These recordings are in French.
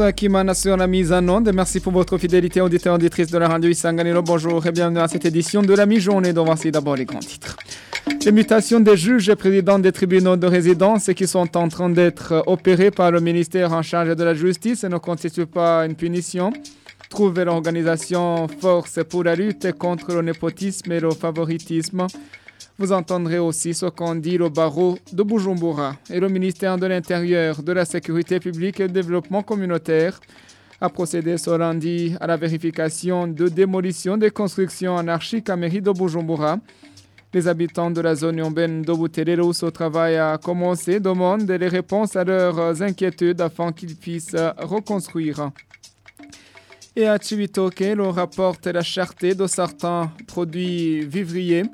François Kimana sur la mise en onde. Merci pour votre fidélité, auditeurs auditrices de la radio Isanganiro. Bonjour et bienvenue à cette édition de la mi-journée. dont voici d'abord les grands titres. Les mutations des juges et présidents des tribunaux de résidence qui sont en train d'être opérées par le ministère en charge de la justice ne constituent pas une punition. Trouver l'organisation Force pour la lutte contre le népotisme et le favoritisme. Vous entendrez aussi ce qu'ont dit le barreau de Bujumbura et le ministère de l'Intérieur, de la Sécurité publique et du Développement communautaire a procédé ce lundi à la vérification de démolition des constructions anarchiques à mairie de Bujumbura. Les habitants de la zone urbaine de Buterere où ce travail a commencé demandent des réponses à leurs inquiétudes afin qu'ils puissent reconstruire. Et à Chivitoke, l'on rapporte la cherté de certains produits vivriers.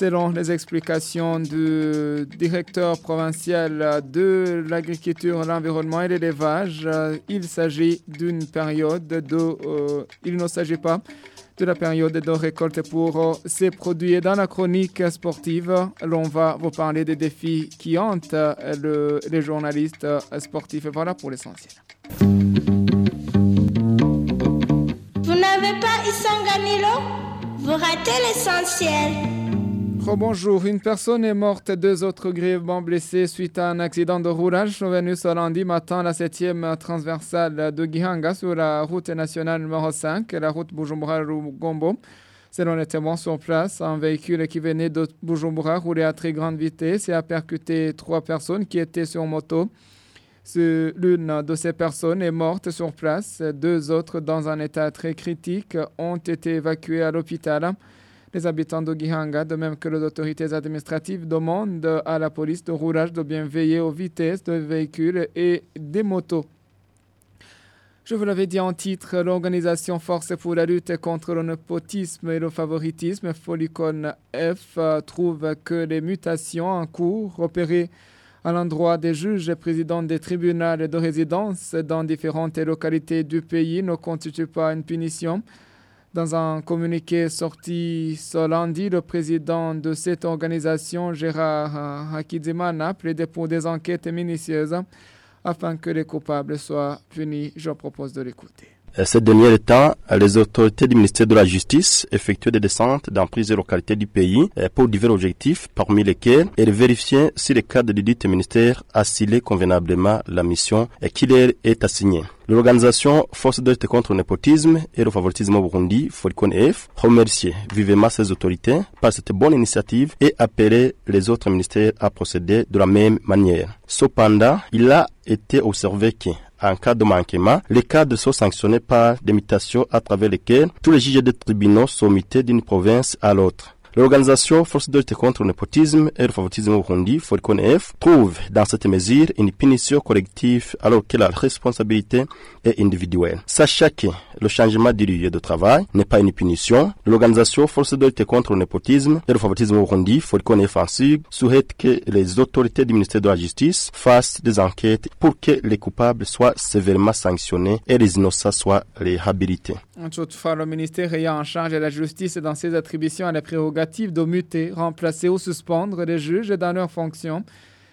Selon les explications du directeur provincial de l'agriculture, l'environnement et l'élevage, il s'agit d'une période de... euh, il ne s'agit pas de la période de récolte pour ces produits. Dans la chronique sportive, l'on va vous parler des défis qui hantent le- les journalistes sportifs. Voilà pour l'essentiel. Vous n'avez pas Isanganilo? Vous ratez l'essentiel. Bonjour, une personne est morte, deux autres grièvement blessés suite à un accident de roulage survenu ce lundi matin à la 7e transversale de Gihanga sur la route nationale numéro 5, la route Bujumbura-Rugombo. Selon les témoins sur place, un véhicule qui venait de Bujumbura roulait à très grande vitesse et a percuté trois personnes qui étaient sur moto. L'une de ces personnes est morte sur place. Deux autres, dans un état très critique, ont été évacués à l'hôpital. Les habitants de Gihanga, de même que les autorités administratives, demandent à la police de roulage de bien veiller aux vitesses des véhicules et des motos. Je vous l'avais dit en titre, l'organisation Force pour la lutte contre le népotisme et le favoritisme, Folicon F, trouve que les mutations en cours opérées à l'endroit des juges et présidents des tribunaux de résidence dans différentes localités du pays ne constituent pas une punition. Dans un communiqué sorti ce lundi, le président de cette organisation, Gérard euh, Hakizimana, plaidait pour des enquêtes minutieuses afin que les coupables soient punis. Je propose de l'écouter. Ces derniers temps, les autorités du ministère de la Justice effectuent des descentes dans plusieurs localités du pays euh, pour divers objectifs, parmi lesquels est de vérifier si le cadre du dit ministère a scellé convenablement la mission euh, qui leur est assignée. L'organisation Force de contre le népotisme et le favoritisme au Burundi, Foricon F, remercie vivement ces autorités par cette bonne initiative et appelé les autres ministères à procéder de la même manière. Cependant, il a été observé que en cas de manquement, les cadres sont sanctionnés par des mutations à travers lesquelles tous les juges des tribunaux sont mutés d'une province à l'autre. L'organisation Force de lutte contre le népotisme et le favoritisme au Burundi, Foricon F, trouve dans cette mesure une punition collective alors que la responsabilité est individuelle. Sachez que le changement du lieu de travail n'est pas une punition. L'organisation Force de lutte contre le népotisme et le favoritisme au Burundi, Foricon F en souhaite que les autorités du ministère de la Justice fassent des enquêtes pour que les coupables soient sévèrement sanctionnés et les innocents soient réhabilités. Toutefois, le ministère ayant en charge la justice dans ses attributions à la prérogative de muter, remplacer ou suspendre les juges dans leurs fonctions.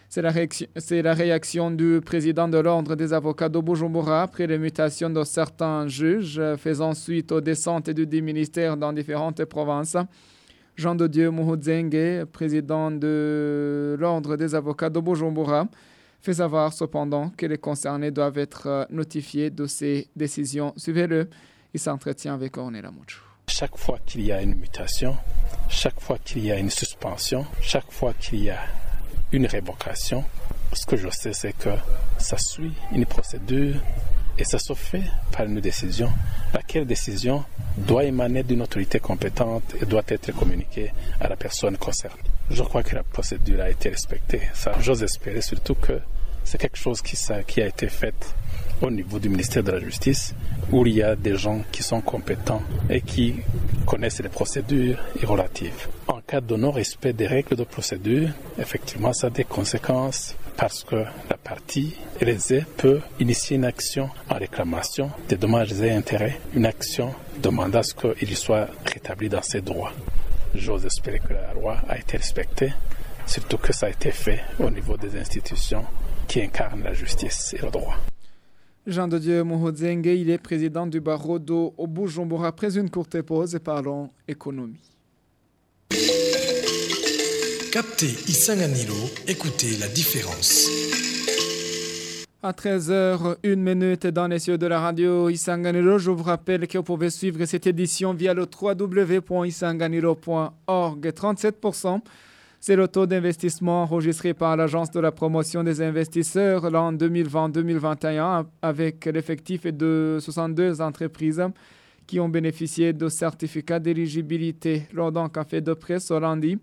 C'est la, réaction, du président de l'Ordre des avocats de Bujumbura après les mutations de certains juges euh, faisant suite aux descentes du dit ministère dans différentes provinces. Jean de Dieu Mouhoudzenge, président de l'Ordre des avocats de Bujumbura, fait savoir cependant que les concernés doivent être euh, notifiés de ces décisions. Suivez-le. Il s'entretient avec Ornella Mouchou. Chaque fois qu'il y a une mutation, chaque fois qu'il y a une suspension, chaque fois qu'il y a une révocation, ce que je sais, c'est que ça suit une procédure et ça se fait par une décision, laquelle décision doit émaner d'une autorité compétente et doit être communiquée à la personne concernée. Je crois que la procédure a été respectée. J'ose espérer surtout que c'est quelque chose qui a été fait au niveau du ministère de la Justice, où il y a des gens qui sont compétents et qui connaissent les procédures relatives. En cas de non-respect des règles de procédure, effectivement, ça a des conséquences parce que la partie lésée peut initier une action en réclamation des dommages et intérêts, une action demandant à ce qu'il soit rétabli dans ses droits. J'ose espérer que la loi a été respectée, surtout que ça a été fait au niveau des institutions qui incarnent la justice et le droit. Jean de Dieu il est président du barreau d'eau au Bujumbura. Après une courte pause, parlons économie. Captez Isanganilo, écoutez la différence. À 13h, une minute dans les cieux de la radio Isanganilo. Je vous rappelle que vous pouvez suivre cette édition via le www.isanganilo.org. 37%, c'est le taux d'investissement enregistré par l'Agence de la promotion des investisseurs l'an 2020-2021 avec l'effectif de 62 entreprises qui ont bénéficié de certificats d'éligibilité. Lors d'un café de presse au lundi,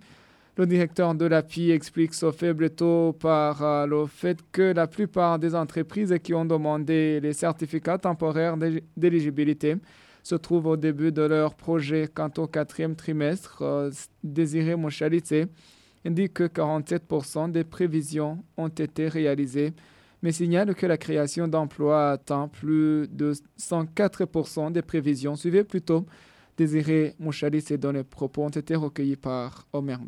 le directeur de l'API explique ce faible taux par euh, le fait que la plupart des entreprises qui ont demandé les certificats temporaires d'éligibilité se trouvent au début de leur projet. Quant au quatrième trimestre, euh, Désiré Mouchalitse indique que 47% des prévisions ont été réalisées, mais signale que la création d'emplois atteint plus de 104% des prévisions. Suivez plutôt Désiré Mouchalis et dont propos ont été recueillis par Omer.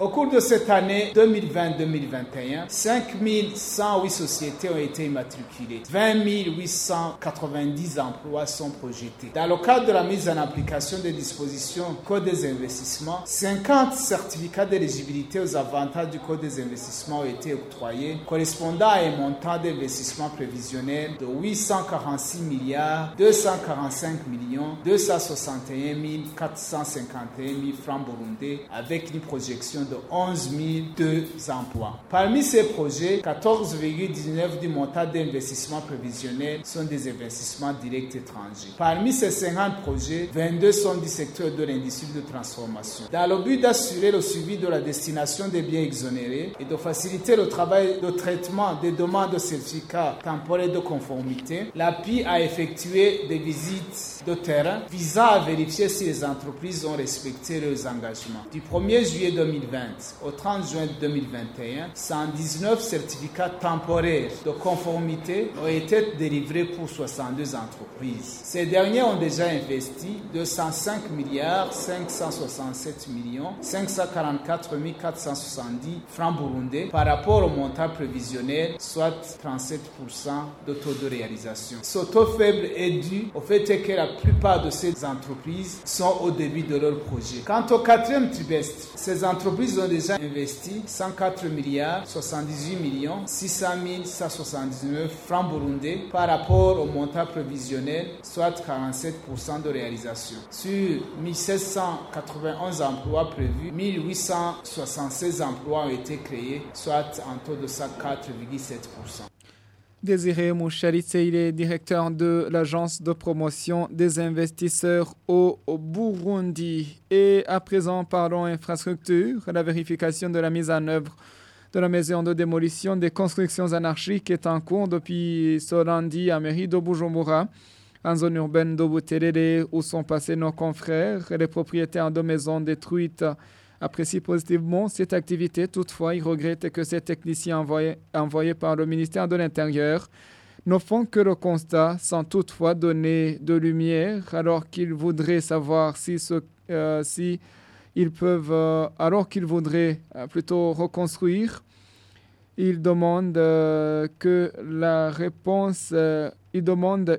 Au cours de cette année 2020-2021, 5108 sociétés ont été immatriculées. 20 890 emplois sont projetés. Dans le cadre de la mise en application des dispositions Code des investissements, 50 certificats d'éligibilité aux avantages du Code des investissements ont été octroyés, correspondant à un montant d'investissement prévisionnel de 846 milliards 245 millions 261 451 francs burundais avec une projection de 11 002 emplois. Parmi ces projets, 14,19 du montant d'investissement prévisionnel sont des investissements directs étrangers. Parmi ces 50 projets, 22 sont du secteur de l'industrie de transformation. Dans le but d'assurer le suivi de la destination des biens exonérés et de faciliter le travail de traitement des demandes de certificats temporaires de conformité, l'API a effectué des visites de terrain visant à vérifier si les entreprises ont respecté leurs engagements. Du 1er juillet 2020 au 30 juin 2021, 119 certificats temporaires de conformité ont été délivrés pour 62 entreprises. Ces derniers ont déjà investi 205 milliards 567 millions 544 470 francs burundais par rapport au montant prévisionnel, soit 37% de taux de réalisation. Ce taux faible est dû au fait que la plupart de ces entreprises sont au début de leur projet. Quant au quatrième trimestre, ces entreprises ont déjà investi 104 milliards 78 millions 600 179 francs burundais par rapport au montant prévisionnel, soit 47% de réalisation. Sur 1791 emplois prévus, 1876 emplois ont été créés, soit un taux de 4,7%. Désiré est directeur de l'agence de promotion des investisseurs au Burundi. Et à présent, parlons infrastructure. La vérification de la mise en œuvre de la maison de démolition des constructions anarchiques est en cours depuis ce lundi à mairie de Bujumbura, en zone urbaine de Buterere, où sont passés nos confrères. Les propriétaires de maisons détruites apprécie positivement cette activité. Toutefois, il regrette que ces techniciens envoyés, par le ministère de l'Intérieur ne font que le constat sans toutefois donner de lumière, alors qu'ils voudraient savoir si, euh, ils peuvent, euh, alors qu'ils voudraient euh, plutôt reconstruire. Ils demandent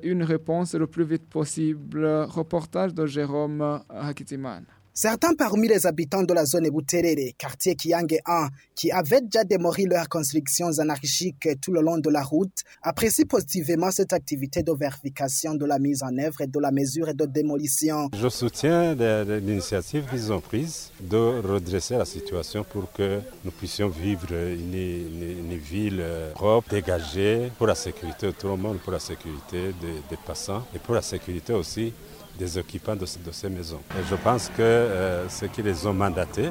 une réponse le plus vite possible. Reportage de Jérôme Hakitiman. Certains parmi les habitants de la zone Buterere, quartier Kiange 1, qui avaient déjà démoli leurs constructions anarchiques tout le long de la route, apprécient positivement cette activité de vérification de la mise en œuvre et de la mesure de démolition. Je soutiens l'initiative qu'ils ont prise de redresser la situation pour que nous puissions vivre une, ville propre, dégagée, pour la sécurité de tout le monde, pour la sécurité des passants et pour la sécurité aussi des occupants de, ces maisons. Et je pense que euh, ceux qui les ont mandatés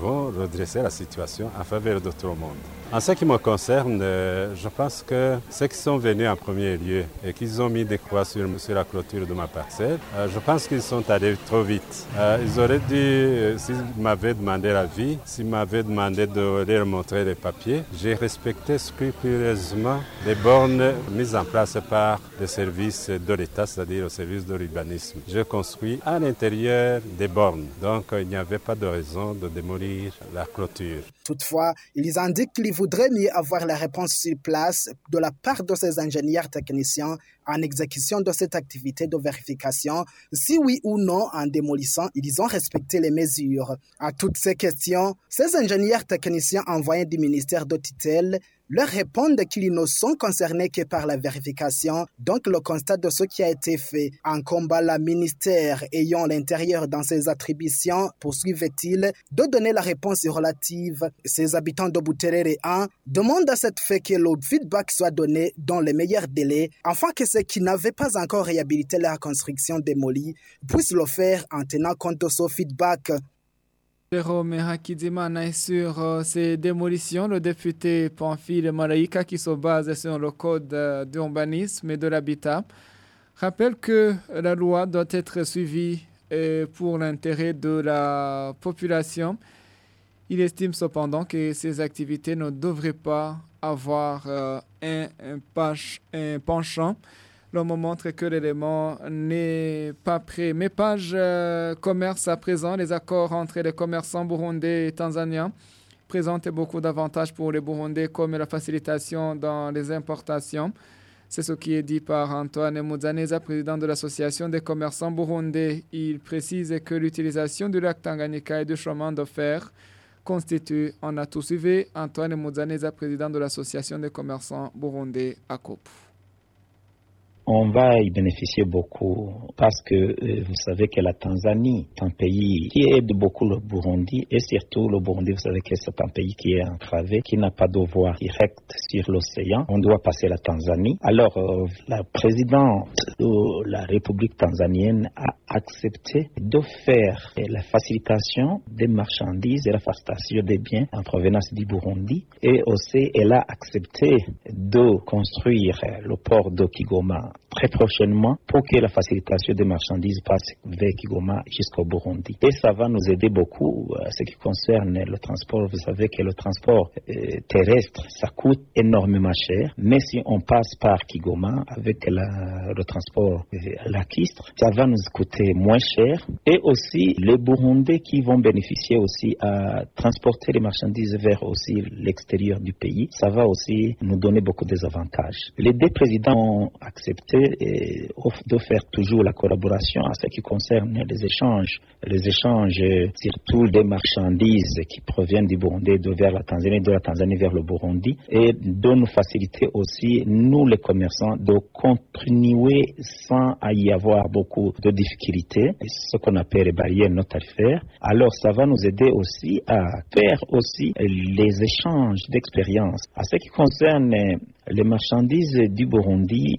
vont redresser la situation en faveur de tout le monde. En ce qui me concerne, euh, je pense que ceux qui sont venus en premier lieu et qu'ils ont mis des croix sur, la clôture de ma parcelle, euh, je pense qu'ils sont allés trop vite. Euh, ils auraient dû, s'ils m'avaient demandé la vie, s'ils m'avaient demandé de leur montrer les papiers, j'ai respecté scrupuleusement les bornes mises en place par les services de l'État, c'est-à-dire le service de l'urbanisme. J'ai construit à l'intérieur des bornes, donc il n'y avait pas de raison de démolir la clôture. Toutefois, ils indiquent qu'ils voudraient mieux avoir la réponse sur place de la part de ces ingénieurs techniciens en exécution de cette activité de vérification, si oui ou non en démolissant, ils ont respecté les mesures. À toutes ces questions, ces ingénieurs techniciens envoyés du ministère de tutelle leur répondent qu'ils ne sont concernés que par la vérification, donc le constat de ce qui a été fait. En combat, la ministère ayant l'intérieur dans ses attributions, poursuivait-il de donner la réponse relative. Ces habitants de Bouterere 1 demandent à cette fait que le feedback soit donné dans les meilleurs délais, afin que ceux qui n'avaient pas encore réhabilité leur construction démolie puissent le faire en tenant compte de ce feedback. Jérôme Hakidimana sur euh, ces démolitions. Le député Pamphile Maraïka, qui se base sur le code euh, d'urbanisme et de l'habitat, rappelle que la loi doit être suivie euh, pour l'intérêt de la population. Il estime cependant que ces activités ne devraient pas avoir un penchant L'homme montre que l'élément n'est pas prêt. Mes pages euh, commerce à présent, les accords entre les commerçants burundais et tanzaniens présentent beaucoup d'avantages pour les Burundais comme la facilitation dans les importations. C'est ce qui est dit par Antoine Mouzaneza, président de l'Association des commerçants burundais. Il précise que l'utilisation du lac Tanganyika et du chemin de fer constitue un atout suivi. Antoine Mouzaneza, président de l'Association des commerçants burundais à COP on va y bénéficier beaucoup parce que euh, vous savez que la Tanzanie est un pays qui aide beaucoup le Burundi et surtout le Burundi, vous savez que c'est un pays qui est enclavé, qui n'a pas de voie directe sur l'océan. On doit passer la Tanzanie. Alors, euh, la présidente de la République tanzanienne a accepté de faire la facilitation des marchandises et la facilitation des biens en provenance du Burundi et aussi elle a accepté de construire le port de Kigoma très prochainement pour que la facilitation des marchandises passe vers Kigoma jusqu'au Burundi. Et ça va nous aider beaucoup à euh, ce qui concerne le transport. Vous savez que le transport euh, terrestre, ça coûte énormément cher, mais si on passe par Kigoma avec le transport euh, lacustre, ça va nous coûter moins cher. Et aussi les Burundais qui vont bénéficier aussi à transporter les marchandises vers aussi l'extérieur du pays, ça va aussi nous donner beaucoup d'avantages. Les deux présidents ont accepté de faire toujours la collaboration en ce qui concerne les échanges, les échanges surtout des marchandises qui proviennent du Burundi vers la Tanzanie, de la Tanzanie vers le Burundi, et de nous faciliter aussi, nous les commerçants, de continuer sans y avoir beaucoup de difficultés, ce qu'on appelle les barrières non tarifaires. Alors ça va nous aider aussi à faire aussi les échanges d'expérience. À ce qui concerne les marchandises du Burundi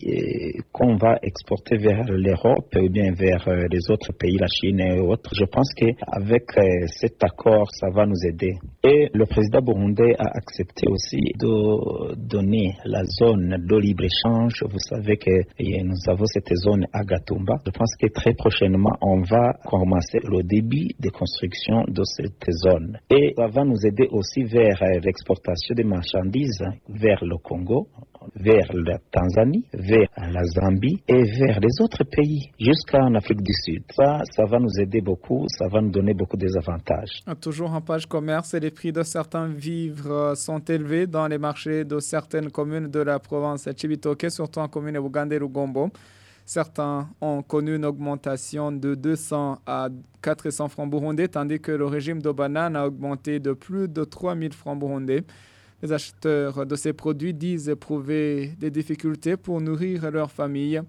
qu'on va exporter vers l'Europe ou bien vers euh, les autres pays, la Chine et autres, je pense qu'avec euh, cet accord, ça va nous aider. Et le président burundais a accepté aussi de donner la zone de libre-échange. Vous savez que eh, nous avons cette zone à Gatumba. Je pense que très prochainement, on va commencer le début de construction de cette zone. Et ça va nous aider aussi vers euh, l'exportation des marchandises vers le Congo vers la Tanzanie, vers la Zambie et vers les autres pays jusqu'en Afrique du Sud. Ça, ça va nous aider beaucoup, ça va nous donner beaucoup d'avantages. Toujours en page commerce, les prix de certains vivres sont élevés dans les marchés de certaines communes de la province Chibitoke, surtout en commune et Lugombo. Certains ont connu une augmentation de 200 à 400 francs burundais, tandis que le régime de banane a augmenté de plus de 3000 francs burundais. Les acheteurs de ces produits disent éprouver des difficultés pour nourrir leur famille.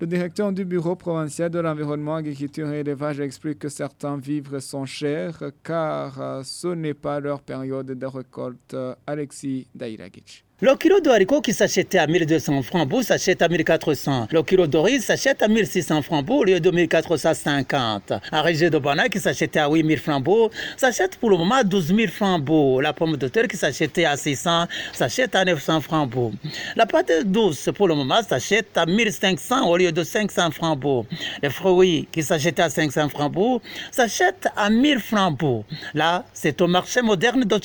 Le directeur du Bureau provincial de l'environnement, agriculture et élevage explique que certains vivres sont chers car ce n'est pas leur période de récolte. Alexis Dairagic. Le kilo de haricots qui s'achetait à 1200 francs bout s'achète à 1400. Le kilo d'oriz s'achète à 1600 francs bout au lieu de 1450. Un régime de banane qui s'achetait à 8000 francs bout s'achète pour le moment à 12 000 francs bout. La pomme de terre qui s'achetait à 600 s'achète à 900 francs bout. La pâte douce pour le moment s'achète à 1500 au lieu de 500 francs bout. Les fruits qui s'achètent à 500 francs bout s'achètent à 1000 francs bout. Là, c'est au marché moderne de.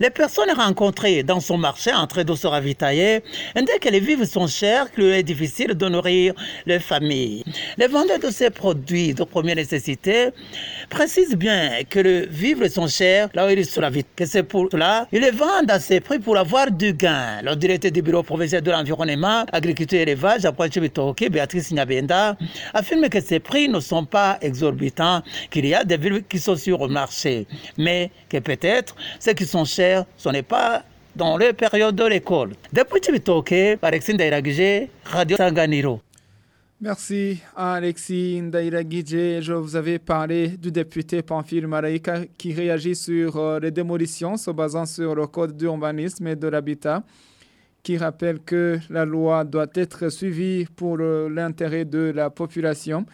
Les personnes rencontrées dans son marché train de se ravitailler indiquent que les vivres sont chers, qu'il est difficile de nourrir les familles. Les vendeurs de ces produits de première nécessité précisent bien que les vivres sont chers là où ils se ravitaillent. Que c'est pour cela ils les vendent à ces prix pour avoir du gain. Le directeur du bureau provincial de l'environnement, agriculture et élevage à Béatrice Nyabenda, affirme que ces prix ne sont pas exorbitants, qu'il y a des vivres qui sont sur le marché, mais que peut-être ceux qui sont chers, ce n'est pas dans les périodes de l'école. Depuis Chibitoke, Alexis Ndairagije, Radio Sanganiro. Merci à Alexis Ndairagije. Je vous avais parlé du député Pamphile Maraïka qui réagit sur euh, les démolitions se basant sur le code d'urbanisme et de l'habitat qui rappelle que la loi doit être suivie pour l'intérêt de la population.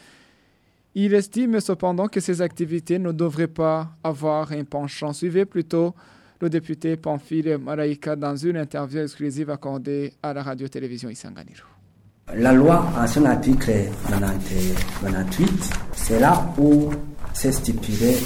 Il estime cependant que ces activités ne devraient pas avoir un penchant. Suivez plutôt le député Pamphile Maraïka dans une interview exclusive accordée à la radio-télévision Isanganiro. La loi, en son article 98, c'est là où c'est stipulé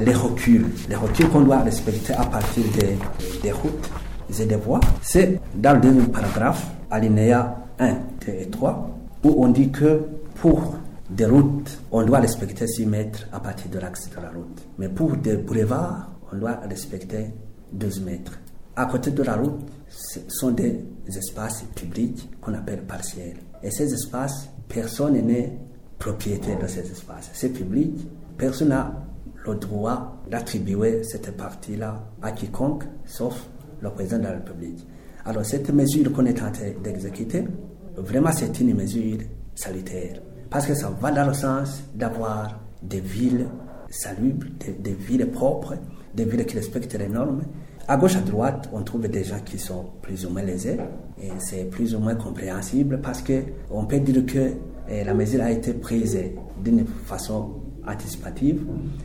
les reculs, les reculs qu'on doit respecter à partir des, des routes et des voies. C'est dans le deuxième paragraphe, alinéa 1 et 3, où on dit que pour des routes, on doit respecter 6 mètres à partir de l'axe de la route. Mais pour des boulevards, on doit respecter 12 mètres. À côté de la route, ce sont des espaces publics qu'on appelle partiels. Et ces espaces, personne n'est propriétaire de ces espaces. C'est public, personne n'a le droit d'attribuer cette partie-là à quiconque, sauf le président de la République. Alors cette mesure qu'on est en train d'exécuter, vraiment c'est une mesure salutaire. Parce que ça va dans le sens d'avoir des villes salubres, des, des villes propres, des villes qui respectent les normes. À gauche, à droite, on trouve des gens qui sont plus ou moins lésés et c'est plus ou moins compréhensible parce que on peut dire que eh, la mesure a été prise d'une façon anticipative.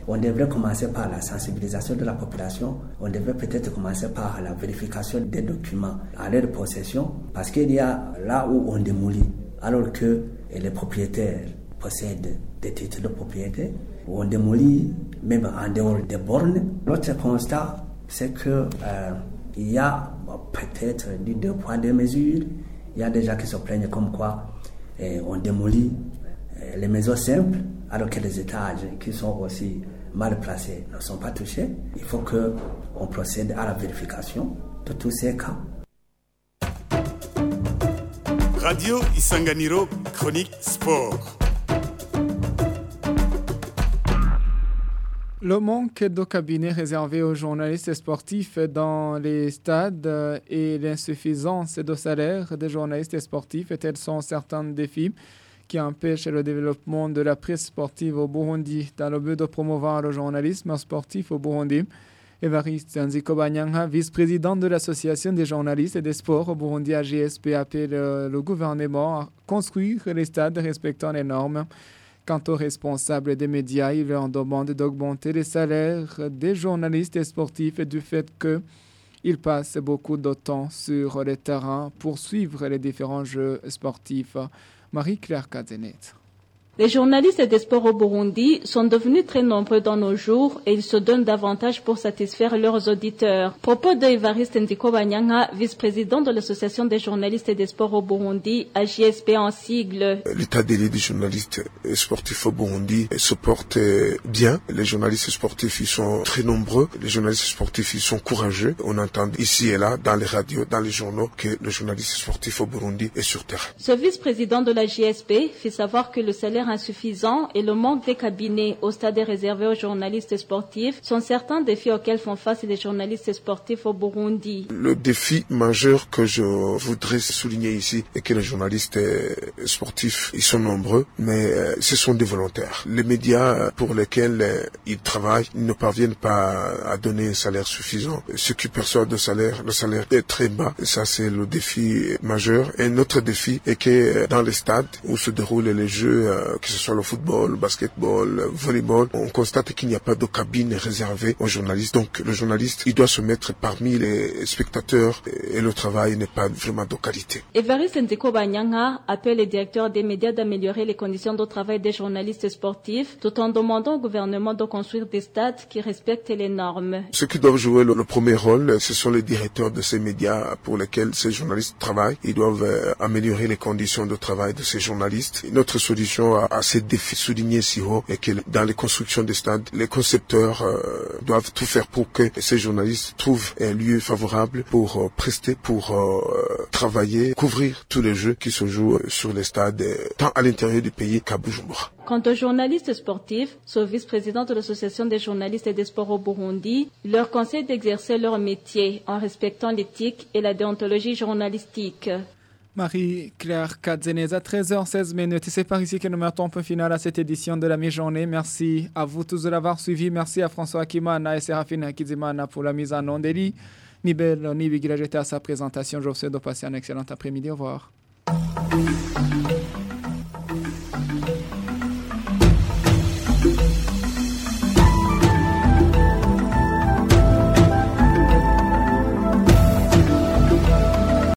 On devrait commencer par la sensibilisation de la population. On devrait peut-être commencer par la vérification des documents à leur possession parce qu'il y a là où on démolit alors que eh, les propriétaires possèdent des titres de propriété on démolit même en dehors des bornes. L'autre constat, c'est que euh, y a peut-être deux points de mesure. Il y a des gens qui se plaignent comme quoi eh, on démolit eh, les maisons simples alors que les étages qui sont aussi mal placés ne sont pas touchés. Il faut que on procède à la vérification de tous ces cas. Radio Isanganiro, chronique sport. Le manque de cabinets réservés aux journalistes sportifs dans les stades et l'insuffisance de salaire des journalistes sportifs, tels sont certains défis qui empêchent le développement de la presse sportive au Burundi? Dans le but de promouvoir le journalisme sportif au Burundi. Evariste Nziko Banyanga, vice-président de l'Association des journalistes et des sports au Burundi AGSP, appelle le gouvernement à construire les stades respectant les normes. Quant aux responsables des médias, ils leur demandent d'augmenter les salaires des journalistes et sportifs et du fait qu'ils passent beaucoup de temps sur le terrain pour suivre les différents jeux sportifs. Marie-Claire Kazenet. Les journalistes des sports au Burundi sont devenus très nombreux dans nos jours et ils se donnent davantage pour satisfaire leurs auditeurs. Propos de Evariste Ndiko Banyanga, vice-président de l'Association des journalistes et des sports au Burundi, AJSP en sigle. L'état des des journalistes sportifs au Burundi se porte bien. Les journalistes sportifs, ils sont très nombreux. Les journalistes sportifs, ils sont courageux. On entend ici et là, dans les radios, dans les journaux, que le journaliste sportif au Burundi est sur terre. Ce vice-président de la JSP fait savoir que le salaire salaires insuffisants et le manque des cabinets au stade réservé aux journalistes sportifs sont certains défis auxquels font face les journalistes sportifs au Burundi. Le défi majeur que je voudrais souligner ici est que les journalistes euh, sportifs, ils sont nombreux, mais euh, ce sont des volontaires. Les médias pour lesquels euh, ils travaillent ne parviennent pas à donner un salaire suffisant. Ceux qui perçoivent de salaire, le salaire est très bas. Ça, c'est le défi majeur. Et notre défi est que dans les stades où se déroulent les jeux, que ce soit le football, le basketball, le volleyball, on constate qu'il n'y a pas de cabine réservée aux journalistes. Donc, le journaliste, il doit se mettre parmi les spectateurs et le travail n'est pas vraiment de qualité. Evariste Ndeko Banyanga appelle les directeurs des médias d'améliorer les conditions de travail des journalistes sportifs tout en demandant au gouvernement de construire des stades qui respectent les normes. Ceux qui doivent jouer le, le premier rôle, ce sont les directeurs de ces médias pour lesquels ces journalistes travaillent. Ils doivent euh, améliorer les conditions de travail de ces journalistes. Notre solution à, ces défis soulignés si haut est que dans les constructions des stades, les concepteurs euh, doivent tout faire pour que ces journalistes trouvent un lieu favorable pour euh, prester, pour euh, travailler, couvrir tous les jeux qui se jouent sur les stades, euh, tant à l'intérieur du pays qu'à Bujumbura. Quant aux journalistes sportifs, ce vice-président de l'association des journalistes et des sports au Burundi leur conseille d'exercer leur métier en respectant l'éthique et la déontologie journalistique. Marie-Claire Kadzenez à 13h16 minutes. C'est par ici que nous mettons peu final à cette édition de la mi-journée. Merci à vous tous de l'avoir suivi. Merci à François Akimana et Serafine Kizimana pour la mise en onde. Eli Nibel Nibigira, à sa présentation. Je vous souhaite de passer un excellent après-midi. Au revoir.